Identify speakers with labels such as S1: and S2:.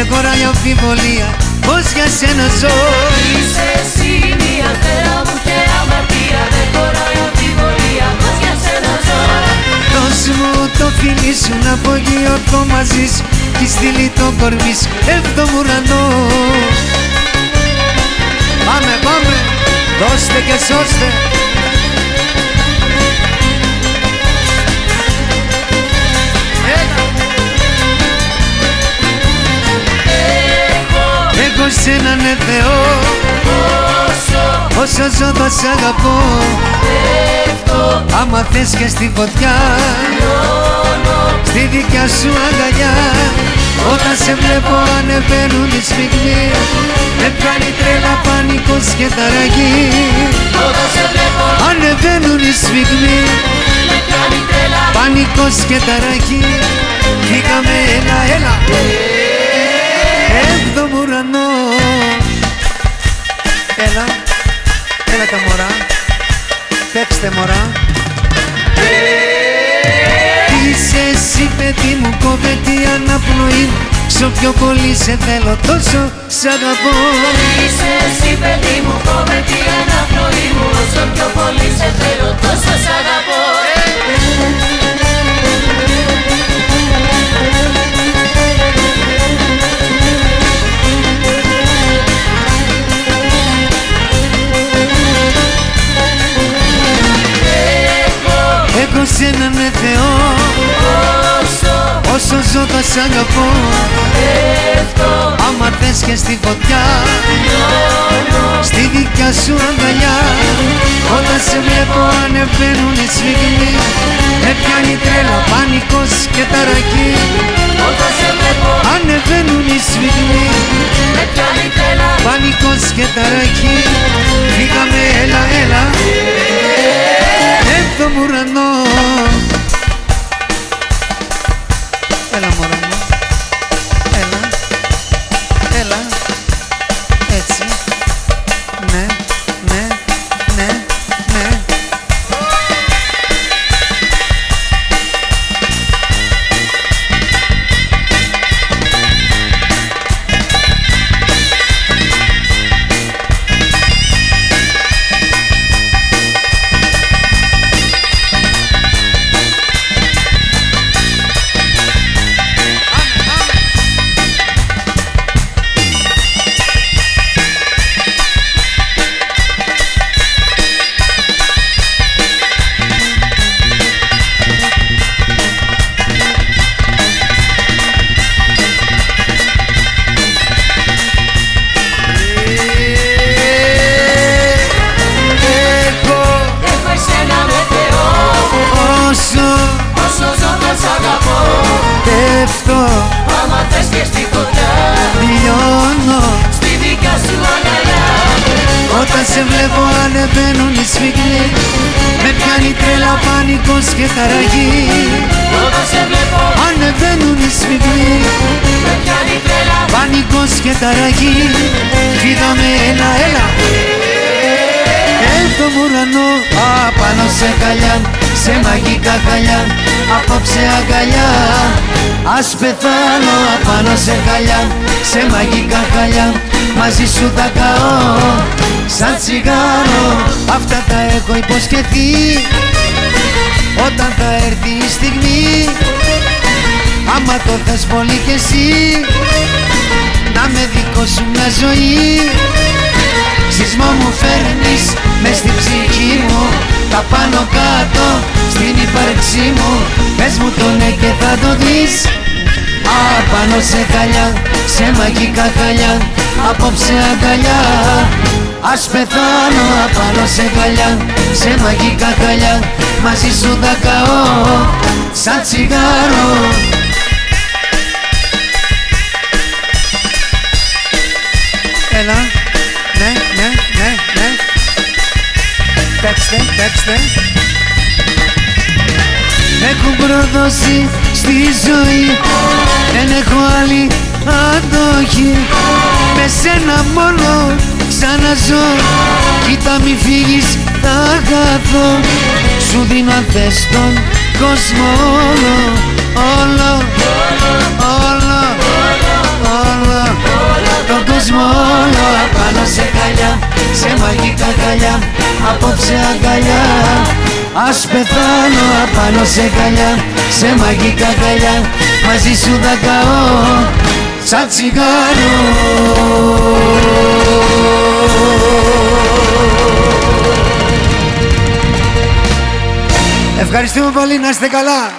S1: αμφιβολία πως για σένα ζω.
S2: Είσαι εσύ μια θέα μου και αμαρτία. Δεν χωράει αμφιβολία πως για σένα ζω.
S1: Δώσ' μου το φίλι σου να απογειωθώ μαζί σου Κι στείλει το κορμί σου έβδομο ουρανό. Πάμε, πάμε, δώστε και σώστε
S2: Εγώ
S1: σένα ναι Θεό.
S2: Όσο
S1: Όσο ζω θα σ' αγαπώ.
S2: πέφτω
S1: Άμα θες και στη φωτιά
S2: Λιώνω.
S1: Στη δικιά σου αγκαλιά. Όταν σε βλέπω ανεβαίνουν οι σφιγμοί. Με κάνει τρέλα πανικός και ταραγή.
S2: Όταν σε βλέπω
S1: Ανεβαίνουν οι σφιγμοί.
S2: με κάνει τρέλα.
S1: Πανικός και ταραγή. Φύγαμε έλα έλα Έλα Έλα τα μωρά. Παίξτε μωρά. Είσαι εσύ παιδί μου κοβέτη αναπνοή. Μου Σο πιο πολύ σε θέλω τόσο σ' αγαπώ.
S2: Είσαι εσύ παιδί μου κόβεται η αναπνοή μου. Όσο πιο πολύ σε θέλω τόσο σ' αγαπώ Όσο
S1: ζω θα σ' αγαπώ.
S2: Πέφτω
S1: Άμα θες και στη φωτιά
S2: Λιώνω
S1: Στη δικιά σου αγκαλιά Όταν σε βλέπω ανεβαίνουν οι σφιγμοί Με πιάνει τρέλα πανικός και ταρακή
S2: Όταν σε βλέπω
S1: Ανεβαίνουν οι σφιγμοί
S2: με πιάνει τρέλα
S1: Πανικός και ταρακή Φύγαμε έλα έλα πέφτω
S2: Άμα θες και στη φωτιά
S1: λιώνω
S2: Στη δικιά σου αγκαλιά.
S1: Όταν σε βλέπω ανεβαίνουν οι σφιγμοί Με πιάνει τρέλα πανικός και ταραγή.
S2: Όταν σε βλέπω
S1: Ανεβαίνουν οι σφιγμοί
S2: με πιάνει τρέλα
S1: Πανικός και ταραγή. Φύγαμε έλα έλα. Έλθω ουρανό απάνω σε καλιά Σε μαγικά καλιά Απόψε αγκαλιά Ας πεθάνω απάνω σε καλιά Σε μαγικά καλιά Μαζί σου θα καώ. Σαν τσιγάρο Αυτά τα έχω υποσχεθεί. Όταν θα έρθει η στιγμή Άμα το θες πολύ κι εσύ Να με δικό σου μια ζωή. Σεισμό μου φέρνεις μες στην ψυχή μου Τα πάνω κάτω στην ύπαρξή μου. Πες μου το ναι και θα το δεις Απάνω σε καλιά, σε μαγικά καλιά Απόψε αγκαλιά. Ας πεθάνω απάνω σε καλιά, σε μαγικά καλιά. Μαζί σου θα καώ σαν τσιγάρο. Έλα, ναι, ναι, ναι, ναι. Παίξτε, παίξτε Με έχουν προδώσει στη ζωή. Δεν έχω άλλη αντοχή. Με σένα μόνο ξαναζώ. Κοίτα μη φύγεις θα αγαθώ. Σου δίνω αν τον κόσμο όλο. Όλο, όλο, όλο Τον κόσμο όλο. Πάνω σε καλιά, σε μαγικά καλιά Απόψε αγκαλιά. Ας πεθάνω απάνω σε καλιά Σε μαγικά καλιά Μαζί σου θα καώ Σαν τσιγάρο Ευχαριστούμε πολύ, να είστε καλά.